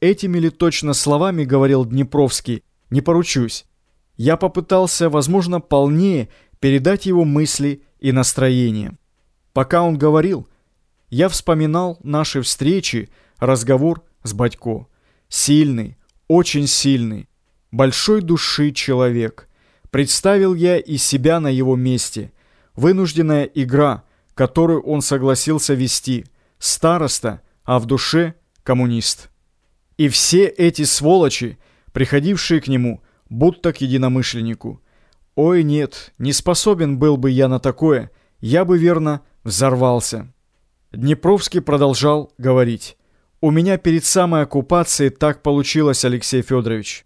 Этими ли точно словами говорил Днепровский, не поручусь. Я попытался, возможно, полнее передать его мысли и настроение. Пока он говорил, я вспоминал наши встречи, разговор с Батько. Сильный, очень сильный, большой души человек. Представил я и себя на его месте. Вынужденная игра, которую он согласился вести. Староста, а в душе коммунист. И все эти сволочи, приходившие к нему, будто к единомышленнику. Ой, нет, не способен был бы я на такое, я бы, верно, взорвался. Днепровский продолжал говорить. «У меня перед самой оккупацией так получилось, Алексей Федорович.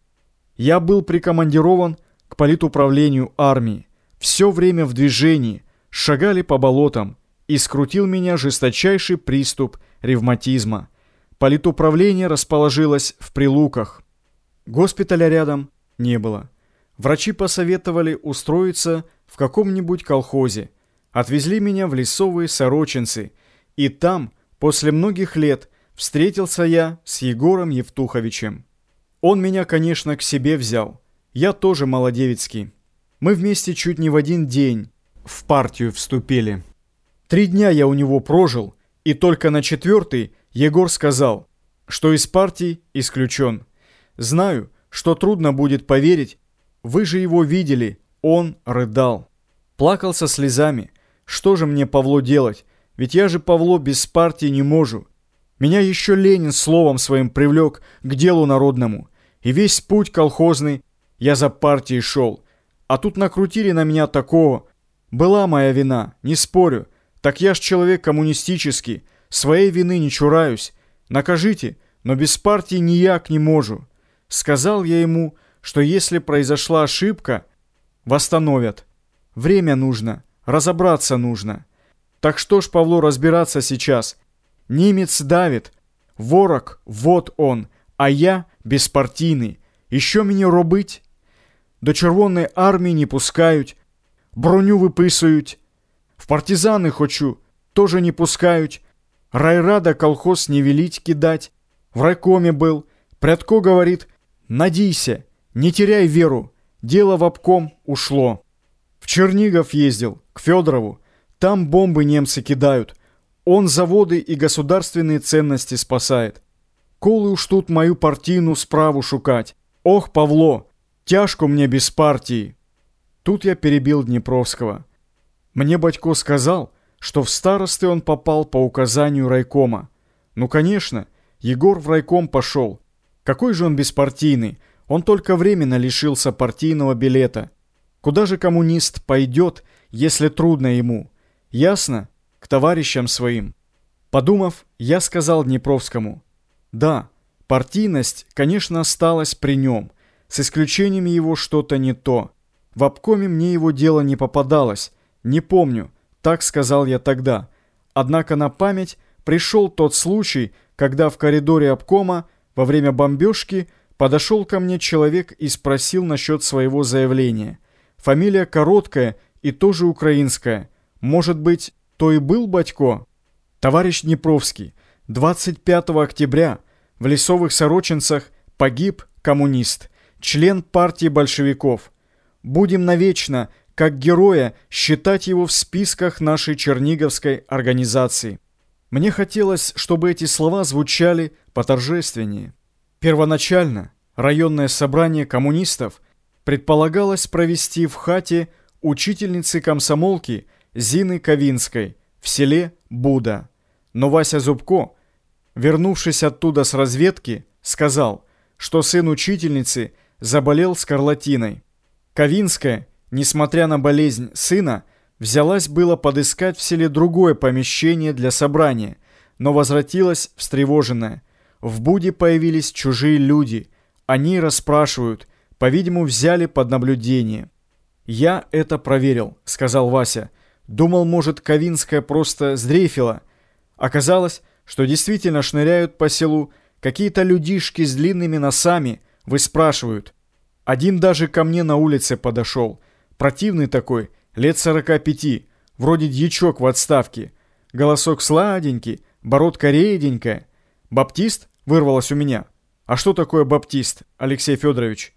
Я был прикомандирован к политуправлению армии. Все время в движении, шагали по болотам, и скрутил меня жесточайший приступ ревматизма. Политуправление расположилось в Прилуках. Госпиталя рядом не было. Врачи посоветовали устроиться в каком-нибудь колхозе. Отвезли меня в лесовые Сорочинцы, и там, после многих лет, встретился я с Егором Евтуховичем. Он меня, конечно, к себе взял. Я тоже молодевицкий. Мы вместе чуть не в один день в партию вступили. Три дня я у него прожил, и только на четвертый Егор сказал, что из партии исключен. Знаю, что трудно будет поверить, вы же его видели, он рыдал. Плакал со слезами. Что же мне, Павло, делать? Ведь я же, Павло, без партии не могу. Меня еще Ленин словом своим привлек к делу народному. И весь путь колхозный я за партией шел. А тут накрутили на меня такого. Была моя вина, не спорю. Так я ж человек коммунистический, своей вины не чураюсь. Накажите, но без партии нияк не могу. Сказал я ему, что если произошла ошибка, восстановят. Время нужно, разобраться нужно. Так что ж, Павло, разбираться сейчас? Немец давит. Ворог, вот он, а я беспартийный. Еще меня робить? До червоної армії не пускають, броню виписують. В партизаны хочу, тоже не пускають. Райрада колхоз не велить кидать. В райкоме был. Прядко говорит, надейся, не теряй веру. Дело в обком ушло. В Чернигов ездил, к Федорову. Там бомбы немцы кидают. Он заводы и государственные ценности спасает. Колы уж тут мою партийную справу шукать. Ох, Павло, тяжко мне без партии. Тут я перебил Днепровского. Мне Батько сказал, что в старосты он попал по указанию райкома. Ну, конечно, Егор в райком пошел. Какой же он беспартийный? Он только временно лишился партийного билета. Куда же коммунист пойдет, если трудно ему? Ясно? К товарищам своим. Подумав, я сказал Днепровскому. Да, партийность, конечно, осталась при нем. С исключением его что-то не то. В обкоме мне его дело не попадалось. Не помню, так сказал я тогда. Однако на память пришел тот случай, когда в коридоре обкома во время бомбежки подошел ко мне человек и спросил насчет своего заявления. Фамилия короткая и тоже украинская. Может быть, то и был Батько? Товарищ Днепровский, 25 октября в Лесовых Сорочинцах погиб коммунист, член партии большевиков. Будем навечно, как героя, считать его в списках нашей черниговской организации. Мне хотелось, чтобы эти слова звучали поторжественнее. Первоначально районное собрание коммунистов предполагалось провести в хате учительницы комсомолки Зины Ковинской в селе Буда. Но Вася Зубко, вернувшись оттуда с разведки, сказал, что сын учительницы заболел скарлатиной. Ковинская, несмотря на болезнь сына, взялась было подыскать в селе другое помещение для собрания, но возвратилась встревоженная. В Буде появились чужие люди. Они расспрашивают, по-видимому, взяли под наблюдение. «Я это проверил», — сказал Вася. Думал, может, Ковинская просто сдрейфила. Оказалось, что действительно шныряют по селу какие-то людишки с длинными носами, выспрашивают. Один даже ко мне на улице подошел. Противный такой, лет сорока пяти, вроде дьячок в отставке. Голосок сладенький, бородка реденькая. «Баптист?» — вырвалось у меня. А что такое баптист, Алексей Федорович?